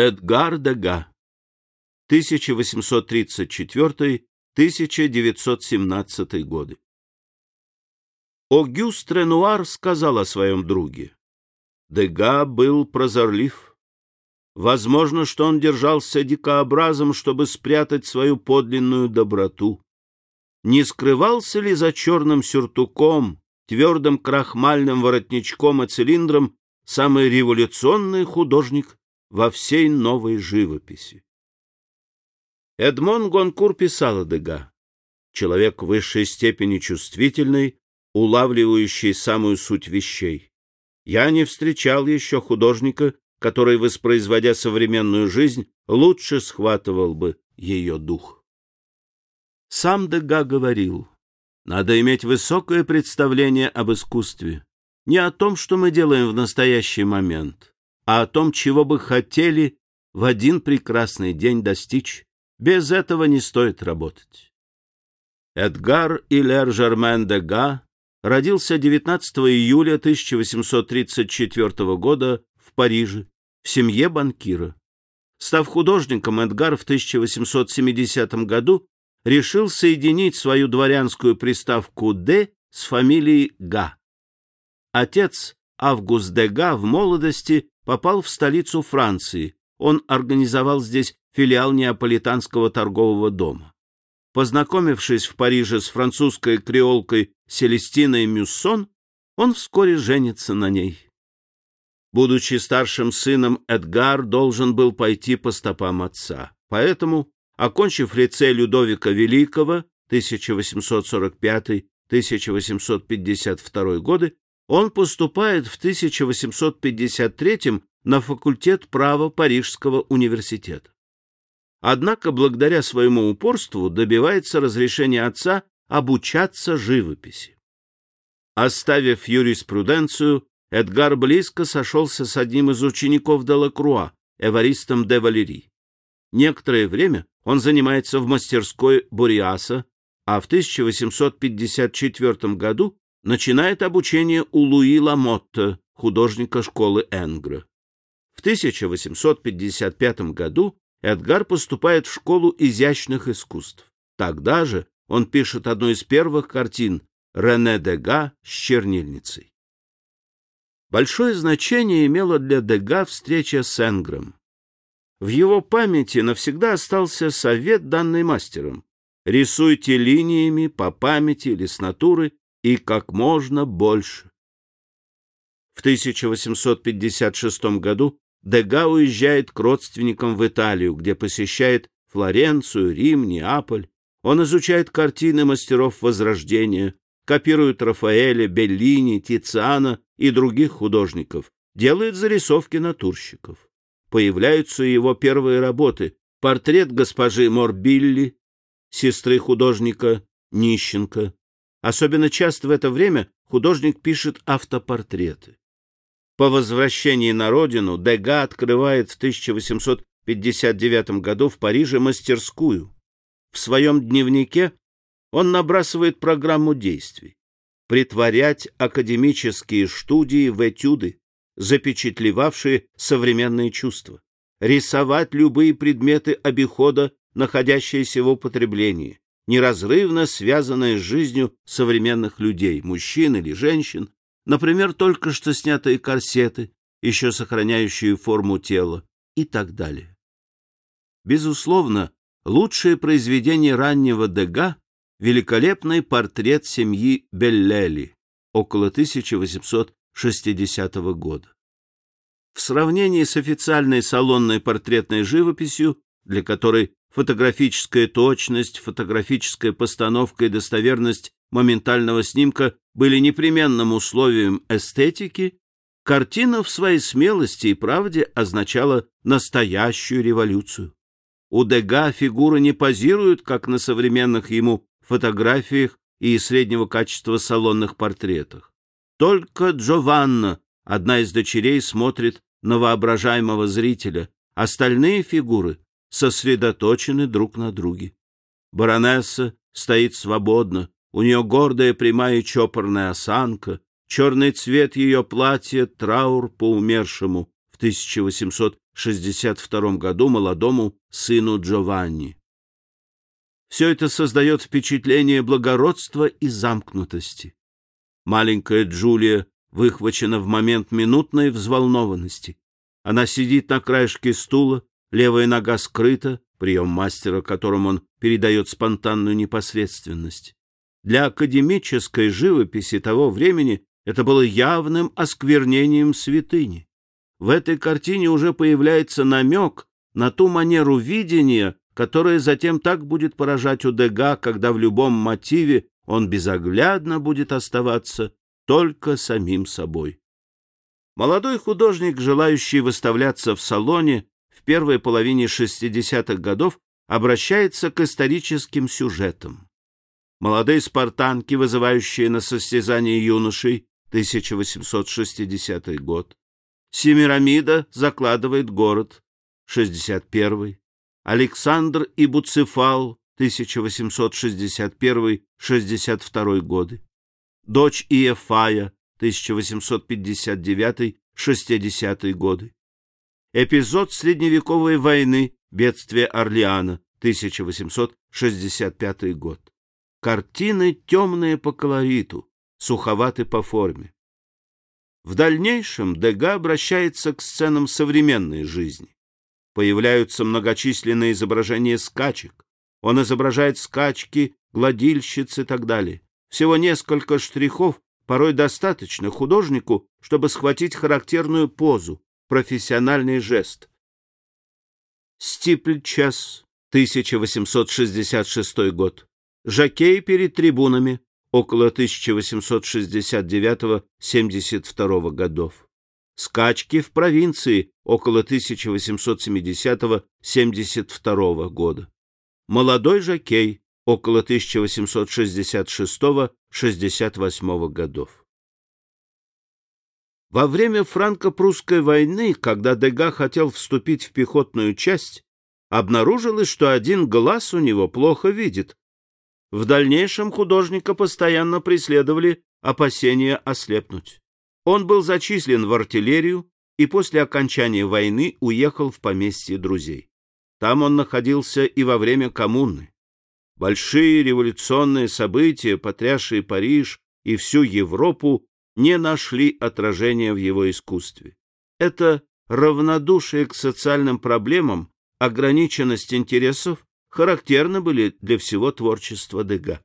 Эдгар Дега 1834-1917 годы Огюст Ренуар сказал о своем друге. Дега был прозорлив. Возможно, что он держался дикообразом, чтобы спрятать свою подлинную доброту. Не скрывался ли за черным сюртуком, твердым крахмальным воротничком и цилиндром самый революционный художник во всей новой живописи? Эдмон Гонкур писал о Дега. Человек высшей степени чувствительный, улавливающий самую суть вещей. Я не встречал еще художника, который, воспроизводя современную жизнь, лучше схватывал бы ее дух. Сам Дега говорил, надо иметь высокое представление об искусстве, не о том, что мы делаем в настоящий момент, а о том, чего бы хотели в один прекрасный день достичь. Без этого не стоит работать. Эдгар Илер Жермен Дега родился 19 июля 1834 года в Париже в семье банкира. Став художником, Эдгар в 1870 году решил соединить свою дворянскую приставку «Д» с фамилией Га. Отец, Август Дега, в молодости попал в столицу Франции. Он организовал здесь филиал Неаполитанского торгового дома. Познакомившись в Париже с французской креолкой Селестиной Мюссон, он вскоре женится на ней. Будучи старшим сыном, Эдгар должен был пойти по стопам отца. Поэтому, окончив лицей Людовика Великого 1845-1852 годы, он поступает в 1853 на факультет права Парижского университета. Однако, благодаря своему упорству, добивается разрешения отца обучаться живописи. Оставив юриспруденцию, Эдгар близко сошелся с одним из учеников Делакруа, Эваристом де Валери. Некоторое время он занимается в мастерской Буриаса, а в 1854 году начинает обучение у Луи Ламотта, художника школы Энгра. В 1855 году Эдгар поступает в школу изящных искусств. Тогда же он пишет одну из первых картин Рене Дега с чернильницей. Большое значение имела для Дега встреча с Энгром. В его памяти навсегда остался совет, данный мастером. Рисуйте линиями по памяти или с натуры и как можно больше. В 1856 году Дега уезжает к родственникам в Италию, где посещает Флоренцию, Рим, Неаполь. Он изучает картины мастеров Возрождения, копирует Рафаэля, Беллини, Тициана и других художников, делает зарисовки натурщиков. Появляются его первые работы «Портрет госпожи Морбилли», сестры художника Нищенко. Особенно часто в это время художник пишет автопортреты. По возвращении на родину Дега открывает в 1859 году в Париже мастерскую. В своем дневнике он набрасывает программу действий. Притворять академические студии в этюды, запечатлевавшие современные чувства. Рисовать любые предметы обихода, находящиеся в употреблении, неразрывно связанные с жизнью современных людей, мужчин или женщин, Например, только что снятые корсеты, еще сохраняющие форму тела и так далее. Безусловно, лучшее произведение раннего Дега — великолепный портрет семьи Беллели около 1860 года. В сравнении с официальной салонной портретной живописью, для которой фотографическая точность, фотографическая постановка и достоверность моментального снимка были непременным условием эстетики, картина в своей смелости и правде означала настоящую революцию. У Дега фигуры не позируют, как на современных ему фотографиях и среднего качества салонных портретах. Только Джованна, одна из дочерей, смотрит на воображаемого зрителя, остальные фигуры сосредоточены друг на друге. Баронесса стоит свободно, у нее гордая прямая чопорная осанка, черный цвет ее платья — траур по умершему в 1860 1962 году молодому сыну Джованни. Все это создает впечатление благородства и замкнутости. Маленькая Джулия выхвачена в момент минутной взволнованности. Она сидит на краешке стула, левая нога скрыта, прием мастера, которым он передает спонтанную непосредственность. Для академической живописи того времени это было явным осквернением святыни. В этой картине уже появляется намек на ту манеру видения, которая затем так будет поражать у Дега, когда в любом мотиве он безоглядно будет оставаться только самим собой. Молодой художник, желающий выставляться в салоне первой половине 60-х годов, обращается к историческим сюжетам. Молодые спартанки, вызывающие на состязание юношей, 1860 год. Семирамида закладывает город, 61 Александр и Буцефал, 1861-62 годы, дочь Иефая, 1859-60 годы, эпизод средневековой войны, бедствие Орлеана, 1865 год. Картины темные по колориту, суховаты по форме. В дальнейшем Дега обращается к сценам современной жизни. Появляются многочисленные изображения скачек, он изображает скачки, гладильщиц и так далее. Всего несколько штрихов, порой достаточно художнику, чтобы схватить характерную позу, профессиональный жест. Стипльчас, 1866 год. Жакей перед трибунами, около 1869-72 годов. Скачки в провинции, около 1870-72 года молодой жокей около 1866-68 годов. Во время франко-прусской войны, когда Дега хотел вступить в пехотную часть, обнаружилось, что один глаз у него плохо видит. В дальнейшем художника постоянно преследовали опасения ослепнуть. Он был зачислен в артиллерию и после окончания войны уехал в поместье друзей. Там он находился и во время коммуны. Большие революционные события, потрясшие Париж и всю Европу, не нашли отражения в его искусстве. Это равнодушие к социальным проблемам, ограниченность интересов характерны были для всего творчества Дега.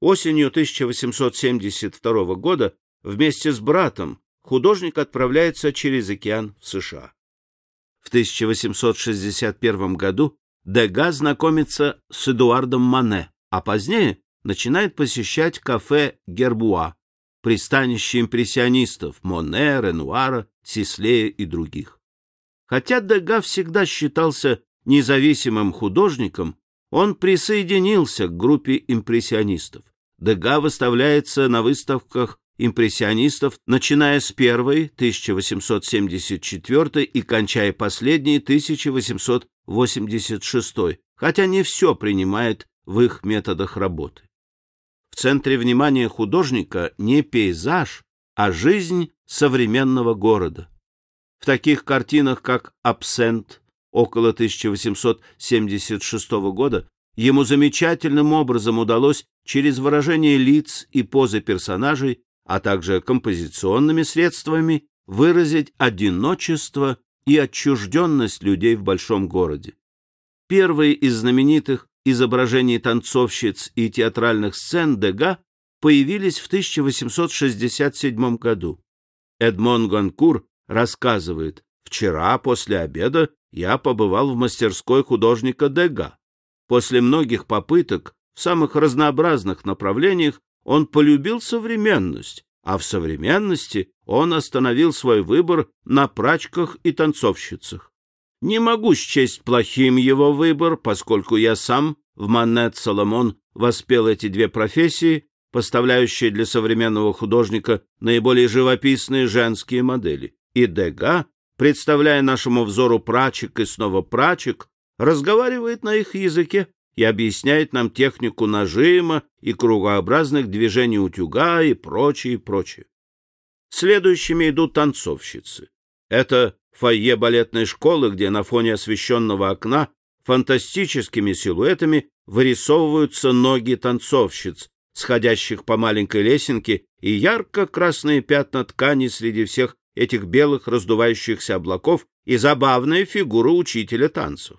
Осенью 1872 года вместе с братом художник отправляется через океан в США. В 1861 году Дега знакомится с Эдуардом Мане, а позднее начинает посещать кафе Гербуа, пристанище импрессионистов Моне, Ренуара, Сислея и других. Хотя Дега всегда считался независимым художником, он присоединился к группе импрессионистов. Дега выставляется на выставках импрессионистов, начиная с первой, 1874 и кончая последней, 1886, хотя не все принимает в их методах работы. В центре внимания художника не пейзаж, а жизнь современного города. В таких картинах, как «Абсент» около 1876 года, ему замечательным образом удалось через выражение лиц и позы персонажей а также композиционными средствами выразить одиночество и отчужденность людей в большом городе. Первые из знаменитых изображений танцовщиц и театральных сцен Дега появились в 1867 году. Эдмон Гонкур рассказывает, «Вчера после обеда я побывал в мастерской художника Дега. После многих попыток в самых разнообразных направлениях он полюбил современность, а в современности он остановил свой выбор на прачках и танцовщицах. Не могу счесть плохим его выбор, поскольку я сам в Манет Соломон воспел эти две профессии, поставляющие для современного художника наиболее живописные женские модели. И Дега, представляя нашему взору прачек и снова прачек, разговаривает на их языке и объясняет нам технику нажима и кругообразных движений утюга и прочее, прочее. Следующими идут танцовщицы. Это фойе балетной школы, где на фоне освещенного окна фантастическими силуэтами вырисовываются ноги танцовщиц, сходящих по маленькой лесенке, и ярко-красные пятна ткани среди всех этих белых раздувающихся облаков и забавная фигура учителя танцев.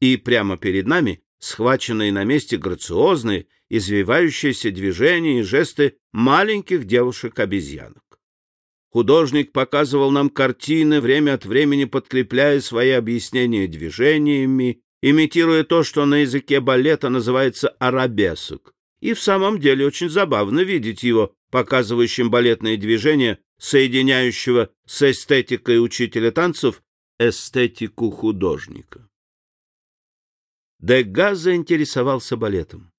И прямо перед нами схваченные на месте грациозные, извивающиеся движения и жесты маленьких девушек-обезьянок. Художник показывал нам картины, время от времени подкрепляя свои объяснения движениями, имитируя то, что на языке балета называется арабесок. И в самом деле очень забавно видеть его, показывающим балетные движения, соединяющего с эстетикой учителя танцев эстетику художника. Дега заинтересовался балетом.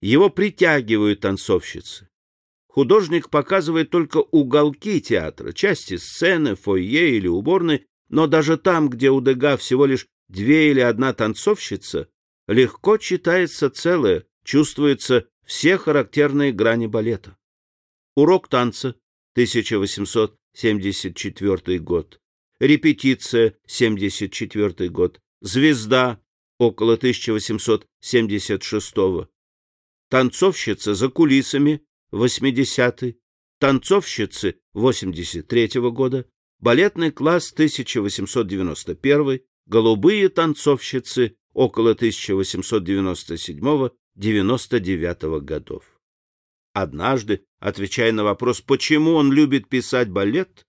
Его притягивают танцовщицы. Художник показывает только уголки театра, части сцены, фойе или уборной, но даже там, где у Дега всего лишь две или одна танцовщица, легко читается целое, чувствуются все характерные грани балета. Урок танца, 1874 год. Репетиция, 74 год. Звезда, около 1876 -го. Танцовщица за кулисами, 80 Танцовщицы, 83 -го года. Балетный класс, 1891 Голубые танцовщицы, около 1897-99 годов. Однажды, отвечая на вопрос, почему он любит писать балет,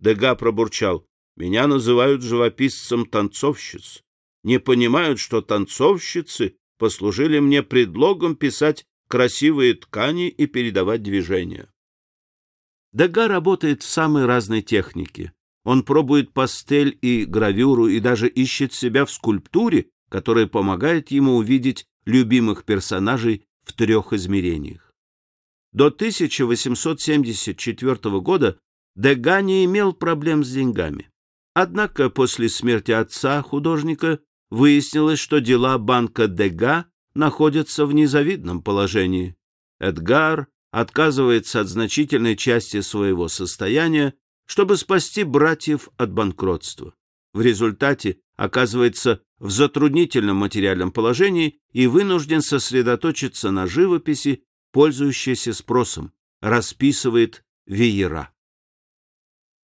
Дега пробурчал, «Меня называют живописцем танцовщиц. Не понимают, что танцовщицы послужили мне предлогом писать красивые ткани и передавать движения». Дега работает в самой разной технике. Он пробует пастель и гравюру и даже ищет себя в скульптуре, которая помогает ему увидеть любимых персонажей в трех измерениях. До 1874 года Дега не имел проблем с деньгами. Однако после смерти отца художника выяснилось, что дела банка Дега находятся в незавидном положении. Эдгар отказывается от значительной части своего состояния, чтобы спасти братьев от банкротства. В результате оказывается в затруднительном материальном положении и вынужден сосредоточиться на живописи пользующаяся спросом, расписывает веера.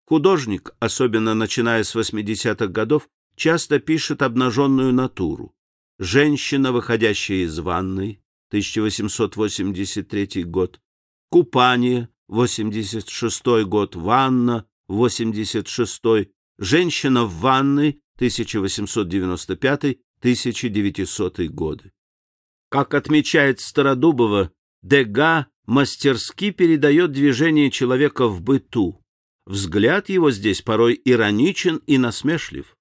Художник, особенно начиная с 80-х годов, часто пишет обнаженную натуру. Женщина, выходящая из ванной, 1883 год, купание, 86 год, ванна, 86 женщина в ванной, 1895-1900 годы. Как отмечает Стародубова, Дега мастерски передает движение человека в быту. Взгляд его здесь порой ироничен и насмешлив.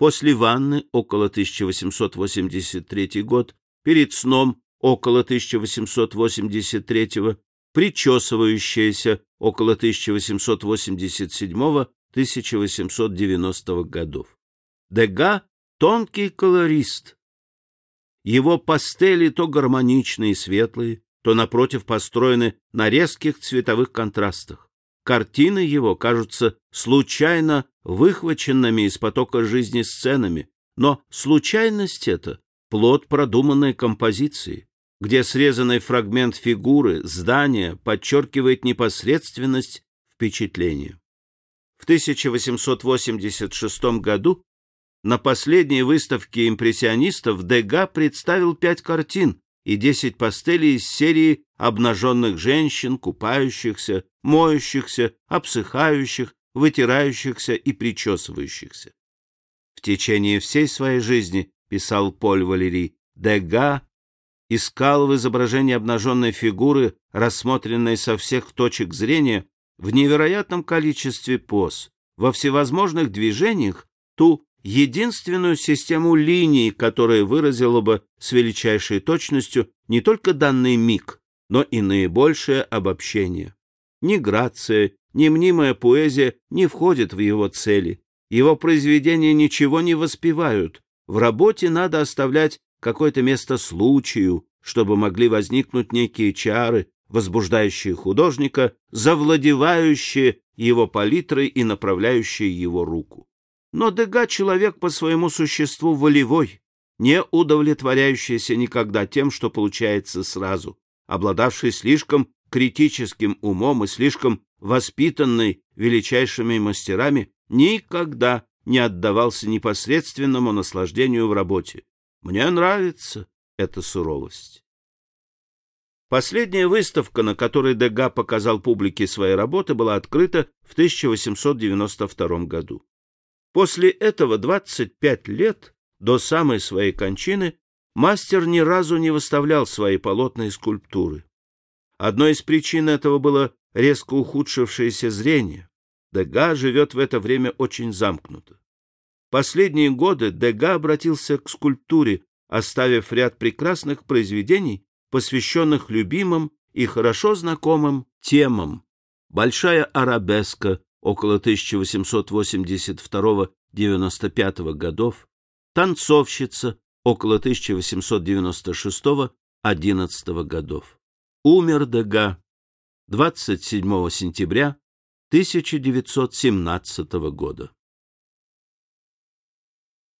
После ванны, около 1883 год, перед сном, около 1883, причесывающаяся, около 1887-1890 годов. Дега — тонкий колорист. Его пастели то гармоничные и светлые, то, напротив, построены на резких цветовых контрастах. Картины его кажутся случайно выхваченными из потока жизни сценами, но случайность эта — плод продуманной композиции, где срезанный фрагмент фигуры, здания подчеркивает непосредственность впечатления. В 1886 году на последней выставке импрессионистов Дега представил пять картин, и десять пастелей из серии обнаженных женщин, купающихся, моющихся, обсыхающих, вытирающихся и причесывающихся. В течение всей своей жизни, писал Поль Валерий, Дега искал в изображении обнаженной фигуры, рассмотренной со всех точек зрения, в невероятном количестве поз, во всевозможных движениях, ту единственную систему линий, которая выразила бы с величайшей точностью не только данный миг, но и наибольшее обобщение. Ни грация, ни мнимая поэзия не входят в его цели. Его произведения ничего не воспевают. В работе надо оставлять какое-то место случаю, чтобы могли возникнуть некие чары, возбуждающие художника, завладевающие его палитрой и направляющие его руку. Но Дега человек по своему существу волевой, не удовлетворяющийся никогда тем, что получается сразу, обладавший слишком критическим умом и слишком воспитанный величайшими мастерами, никогда не отдавался непосредственному наслаждению в работе. Мне нравится эта суровость. Последняя выставка, на которой Дега показал публике свои работы, была открыта в 1892 году. После этого 25 лет, до самой своей кончины, мастер ни разу не выставлял свои полотна и скульптуры. Одной из причин этого было резко ухудшившееся зрение. Дега живет в это время очень замкнуто. Последние годы Дега обратился к скульптуре, оставив ряд прекрасных произведений, посвященных любимым и хорошо знакомым темам. Большая арабеска около 1882-95 годов, танцовщица около 1896-11 годов. Умер Дега 27 сентября 1917 года.